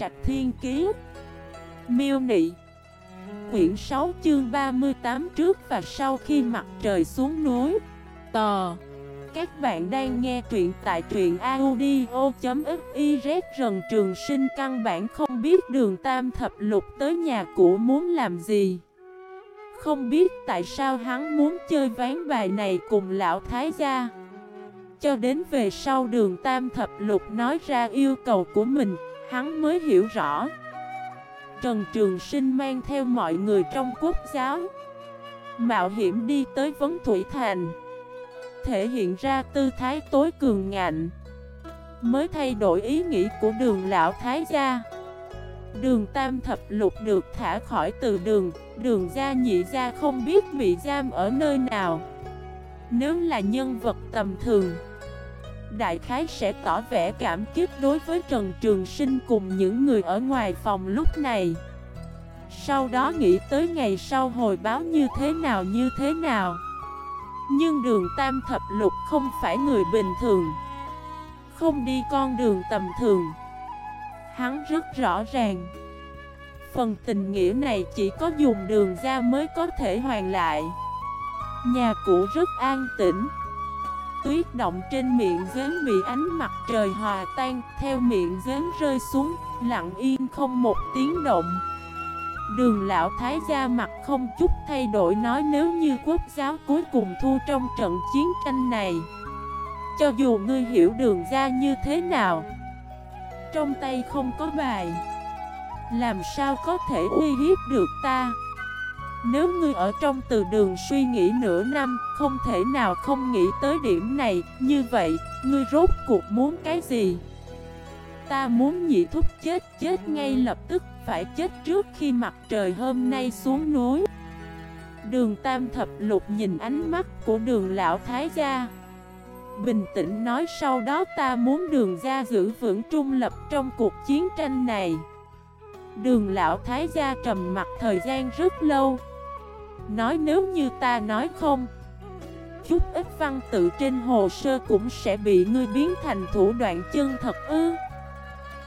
Trạch Thiên Kiế Miêu Nị. Quyển 6 chương 38 trước và sau khi mặt trời xuống núi. Tò. Các bạn đang nghe truyện tại truyện audio.xyz Rần Trường Sinh. Căn bản không biết đường Tam Thập Lục tới nhà cũ muốn làm gì. Không biết tại sao hắn muốn chơi ván bài này cùng lão Thái gia. Cho đến về sau đường Tam Thập Lục nói ra yêu cầu của mình, hắn mới hiểu rõ. Trần Trường Sinh mang theo mọi người trong quốc giáo. Mạo hiểm đi tới Vấn Thủy Thành. Thể hiện ra tư thái tối cường ngạnh. Mới thay đổi ý nghĩ của đường lão Thái gia. Đường Tam Thập Lục được thả khỏi từ đường. Đường gia nhị gia không biết bị giam ở nơi nào. Nếu là nhân vật tầm thường Đại khái sẽ tỏ vẻ cảm kích đối với Trần Trường Sinh cùng những người ở ngoài phòng lúc này. Sau đó nghĩ tới ngày sau hồi báo như thế nào, như thế nào. Nhưng đường Tam Thập Lục không phải người bình thường. Không đi con đường tầm thường. Hắn rất rõ ràng. Phần tình nghĩa này chỉ có dùng đường ra mới có thể hoàn lại. Nhà cũ rất an tĩnh tuyết động trên miệng giếng bị ánh mặt trời hòa tan Theo miệng giếng rơi xuống, lặng yên không một tiếng động. Đường lão thái gia mặt không chút thay đổi nói nếu như quốc giáo cuối cùng thu trong trận chiến tranh này Cho dù ngươi hiểu đường ra như thế nào Trong tay không có bài Làm sao có thể uy hiếp được ta? Nếu ngươi ở trong từ đường suy nghĩ nửa năm, không thể nào không nghĩ tới điểm này, như vậy, ngươi rốt cuộc muốn cái gì? Ta muốn nhị thúc chết, chết ngay lập tức, phải chết trước khi mặt trời hôm nay xuống núi. Đường Tam Thập Lục nhìn ánh mắt của đường lão Thái gia Bình tĩnh nói sau đó ta muốn đường gia giữ vững trung lập trong cuộc chiến tranh này Đường lão thái gia trầm mặt thời gian rất lâu Nói nếu như ta nói không, Chút ít văn tự trên hồ sơ cũng sẽ bị ngươi biến thành thủ đoạn chân thật ư?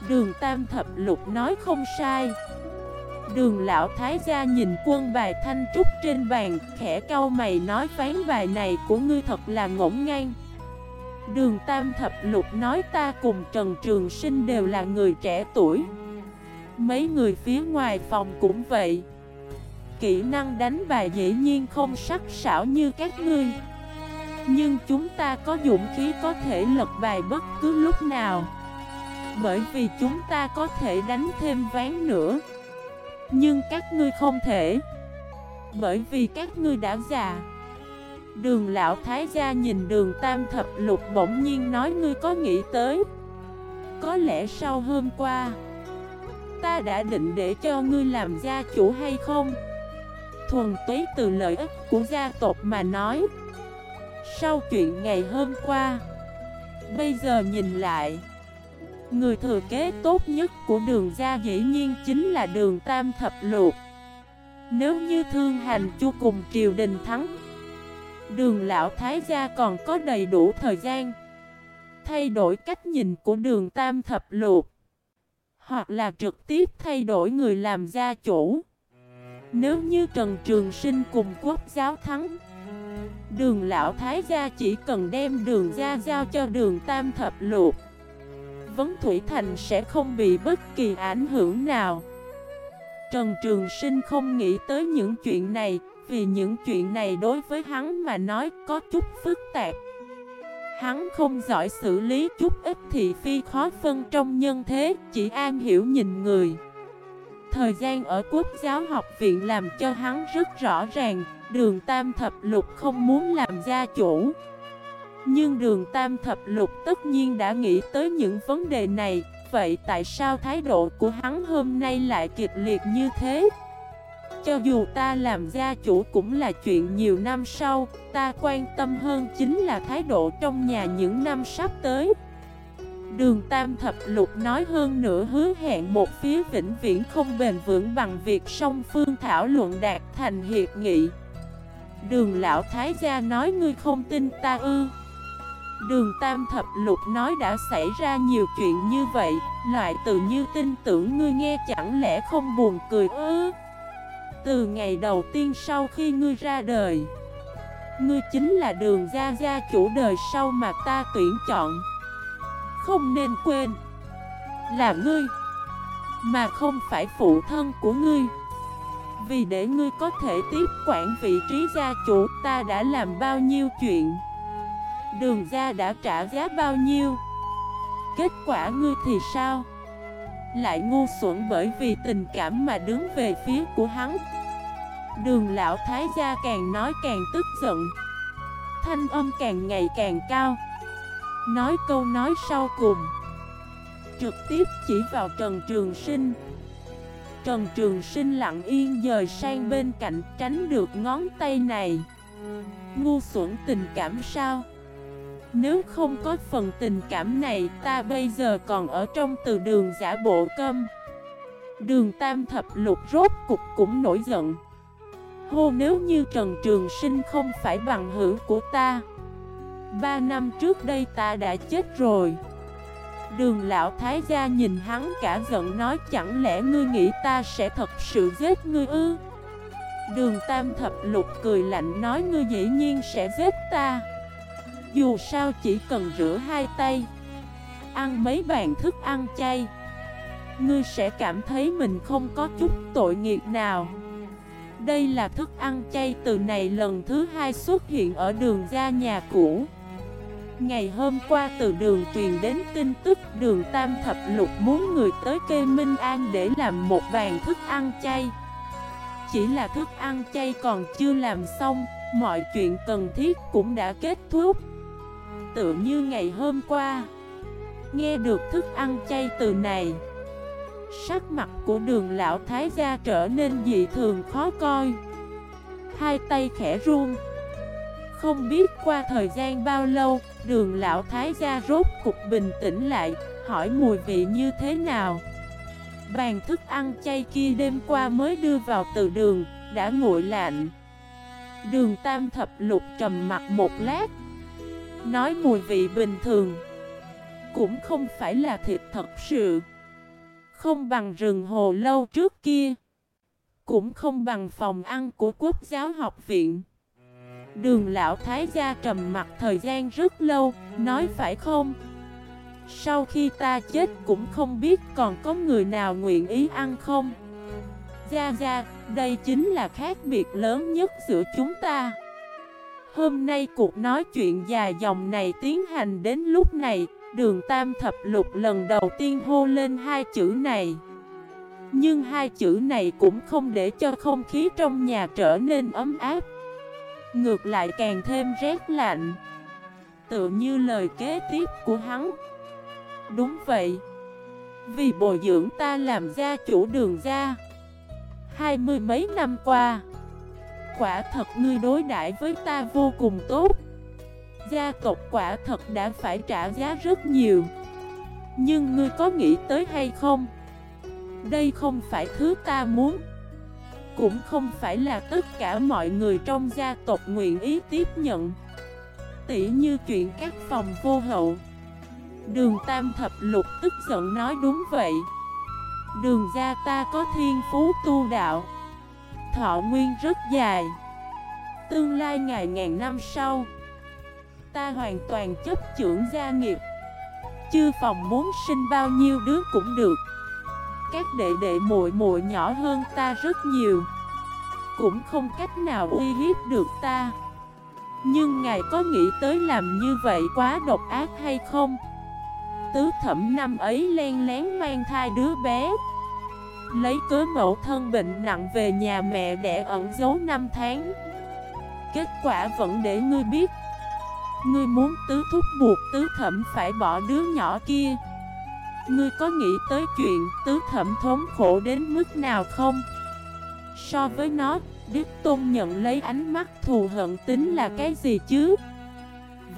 Đường Tam Thập Lục nói không sai. Đường Lão Thái gia nhìn quân bài thanh trúc trên bàn, Khẽ cau mày nói phán bài này của ngươi thật là ngỗng ngang. Đường Tam Thập Lục nói ta cùng Trần Trường Sinh đều là người trẻ tuổi. Mấy người phía ngoài phòng cũng vậy. Kỹ năng đánh bài dễ nhiên không sắc sảo như các ngươi. Nhưng chúng ta có dũng khí có thể lật bài bất cứ lúc nào. Bởi vì chúng ta có thể đánh thêm ván nữa. Nhưng các ngươi không thể. Bởi vì các ngươi đã già. Đường lão thái gia nhìn đường tam thập lục bỗng nhiên nói ngươi có nghĩ tới. Có lẽ sau hôm qua, Ta đã định để cho ngươi làm gia chủ hay không? Thuần túy từ lợi ích của gia tộc mà nói. Sau chuyện ngày hôm qua, Bây giờ nhìn lại, Người thừa kế tốt nhất của đường gia dĩ nhiên chính là đường tam thập luộc Nếu như thương hành chu cùng triều đình thắng, Đường lão thái gia còn có đầy đủ thời gian Thay đổi cách nhìn của đường tam thập luộc Hoặc là trực tiếp thay đổi người làm gia chủ nếu như Trần Trường Sinh cùng quốc giáo thắng, Đường Lão Thái Gia chỉ cần đem đường ra giao cho đường Tam Thập Luộc Vấn Thủy Thành sẽ không bị bất kỳ ảnh hưởng nào. Trần Trường Sinh không nghĩ tới những chuyện này, Vì những chuyện này đối với hắn mà nói có chút phức tạp. Hắn không giỏi xử lý chút ít thị phi khó phân trong nhân thế, Chỉ an hiểu nhìn người. Thời gian ở quốc giáo học viện làm cho hắn rất rõ ràng, Đường Tam Thập Lục không muốn làm gia chủ Nhưng đường Tam Thập Lục tất nhiên đã nghĩ tới những vấn đề này, Vậy tại sao thái độ của hắn hôm nay lại kịch liệt như thế? Cho dù ta làm gia chủ cũng là chuyện nhiều năm sau, Ta quan tâm hơn chính là thái độ trong nhà những năm sắp tới Đường Tam Thập Lục nói hơn nữa hứa hẹn một phía vĩnh viễn không bền vững bằng việc song phương thảo luận đạt thành hiệp nghị. Đường Lão Thái Gia nói, ngươi không tin ta ư? Đường Tam Thập Lục nói, đã xảy ra nhiều chuyện như vậy Loại từ như tin tưởng ngươi nghe chẳng lẽ không buồn cười ư? Từ ngày đầu tiên sau khi ngươi ra đời, Ngươi chính là đường gia gia chủ đời sau mà ta tuyển chọn. Không nên quên. Là ngươi, Mà không phải phụ thân của ngươi. Vì để ngươi có thể tiếp quản vị trí gia chủ, Ta đã làm bao nhiêu chuyện. Đường gia đã trả giá bao nhiêu. Kết quả ngươi thì sao? Lại ngu xuẩn bởi vì tình cảm mà đứng về phía của hắn. Đường lão thái gia càng nói càng tức giận. Thanh âm càng ngày càng cao. Nói câu nói sau cùng. Trực tiếp chỉ vào Trần Trường Sinh. Trần Trường Sinh lặng yên dời sang bên cạnh, tránh được ngón tay này. Ngu xuẩn tình cảm sao? Nếu không có phần tình cảm này, ta bây giờ còn ở trong từ đường giả bộ câm Đường tam thập lục rốt cục cũng nổi giận. Hô nếu như Trần Trường Sinh không phải bằng hữu của ta Ba năm trước đây ta đã chết rồi. Đường lão thái gia nhìn hắn cả giận nói, chẳng lẽ ngươi nghĩ ta sẽ thật sự giết ngươi ư? Đường tam thập lục cười lạnh nói, ngươi dĩ nhiên sẽ giết ta. Dù sao chỉ cần rửa hai tay, Ăn mấy bàn thức ăn chay, Ngươi sẽ cảm thấy mình không có chút tội nghiệp nào. Đây là thức ăn chay từ này lần thứ hai xuất hiện ở đường ra nhà cũ. Ngày hôm qua từ đường truyền đến tin tức đường Tam Thập Lục muốn người tới kê Minh An để làm một bàn thức ăn chay. Chỉ là thức ăn chay còn chưa làm xong, mọi chuyện cần thiết cũng đã kết thúc. Tự như ngày hôm qua Nghe được thức ăn chay từ này Sắc mặt của đường lão thái gia trở nên dị thường khó coi. Hai tay khẽ run không biết qua thời gian bao lâu, Đường lão thái gia rốt cục bình tĩnh lại, Hỏi mùi vị như thế nào. Bàn thức ăn chay kia đêm qua mới đưa vào từ đường, Đã nguội lạnh. Đường tam thập lục trầm mặt một lát, Nói mùi vị bình thường, Cũng không phải là thịt thật sự. Không bằng rừng hồ lâu trước kia, Cũng không bằng phòng ăn của quốc giáo học viện. Đường lão thái gia trầm mặt thời gian rất lâu Nói phải không? Sau khi ta chết cũng không biết còn có người nào nguyện ý ăn không? Gia Gia, đây chính là khác biệt lớn nhất giữa chúng ta. Hôm nay cuộc nói chuyện dài dòng này tiến hành đến lúc này Đường Tam Thập Lục lần đầu tiên hô lên hai chữ này. Nhưng hai chữ này cũng không để cho không khí trong nhà trở nên ấm áp. Ngược lại càng thêm rét lạnh. Tự như lời kế tiếp của hắn. Đúng vậy. Vì bồi dưỡng ta làm gia chủ đường gia Hai mươi mấy năm qua. Quả thật ngươi đối đãi với ta vô cùng tốt. Gia tộc quả thật đã phải trả giá rất nhiều. Nhưng ngươi có nghĩ tới hay không? Đây không phải thứ ta muốn. Cũng không phải là tất cả mọi người trong gia tộc nguyện ý tiếp nhận. Tỉ như chuyện các phòng vô hậu. Đường Tam Thập Lục tức giận nói đúng vậy. Đường gia ta có thiên phú tu đạo. Thọ nguyên rất dài. Tương lai ngày ngàn năm sau, Ta hoàn toàn chấp trưởng gia nghiệp. Chư phòng muốn sinh bao nhiêu đứa cũng được. Các đệ đệ muội muội nhỏ hơn ta rất nhiều. Cũng không cách nào uy hiếp được ta. Nhưng ngài có nghĩ tới làm như vậy quá độc ác hay không? Tứ thẩm năm ấy len lén mang thai đứa bé. Lấy cớ mẫu thân bệnh nặng về nhà mẹ để ẩn giấu năm tháng. Kết quả vẫn để ngươi biết. Ngươi muốn tứ thúc buộc tứ thẩm phải bỏ đứa nhỏ kia. Ngươi có nghĩ tới chuyện tứ thẩm thống khổ đến mức nào không? So với nó, Đức Tôn nhận lấy ánh mắt thù hận tính là cái gì chứ?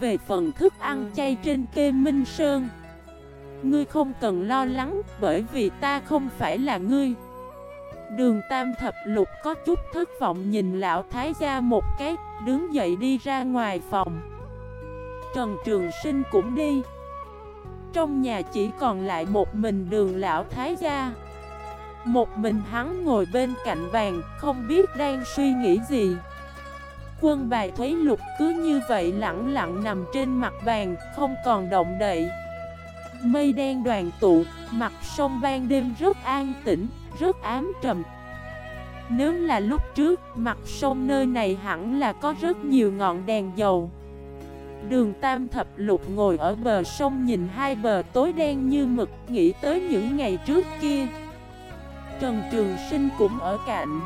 Về phần thức ăn chay trên kê Minh Sơn Ngươi không cần lo lắng bởi vì ta không phải là ngươi Đường Tam Thập Lục có chút thất vọng nhìn lão thái gia một cái Đứng dậy đi ra ngoài phòng Trần Trường Sinh cũng đi trong nhà chỉ còn lại một mình đường lão thái gia. Một mình hắn ngồi bên cạnh bàn, Không biết đang suy nghĩ gì. Quân bài thuế lục cứ như vậy lặng lặng nằm trên mặt bàn, Không còn động đậy. Mây đen đoàn tụ, Mặt sông ban đêm rất an tĩnh, Rất ám trầm. Nếu là lúc trước, Mặt sông nơi này hẳn là có rất nhiều ngọn đèn dầu. Đường Tam Thập Lục ngồi ở bờ sông nhìn hai bờ tối đen như mực, Nghĩ tới những ngày trước kia. Trần Trường Sinh cũng ở cạnh.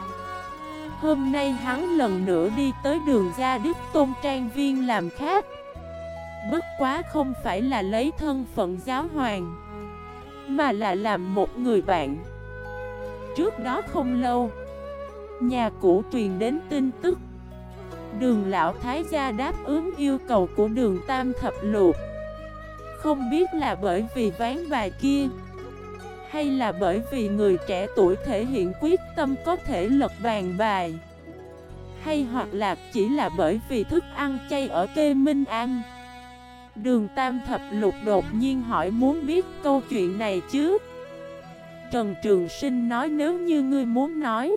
Hôm nay hắn lần nữa đi tới đường ra Đức Tôn Trang Viên làm khác Bất quá không phải là lấy thân phận giáo hoàng, Mà là làm một người bạn. Trước đó không lâu, Nhà cũ truyền đến tin tức Đường lão thái gia đáp ứng yêu cầu của đường tam thập luộc Không biết là bởi vì ván bài kia, Hay là bởi vì người trẻ tuổi thể hiện quyết tâm có thể lật bàn bài, Hay hoặc là chỉ là bởi vì thức ăn chay ở kê Minh An. Đường Tam Thập Lục đột nhiên hỏi muốn biết câu chuyện này chứ? Trần Trường Sinh nói nếu như ngươi muốn nói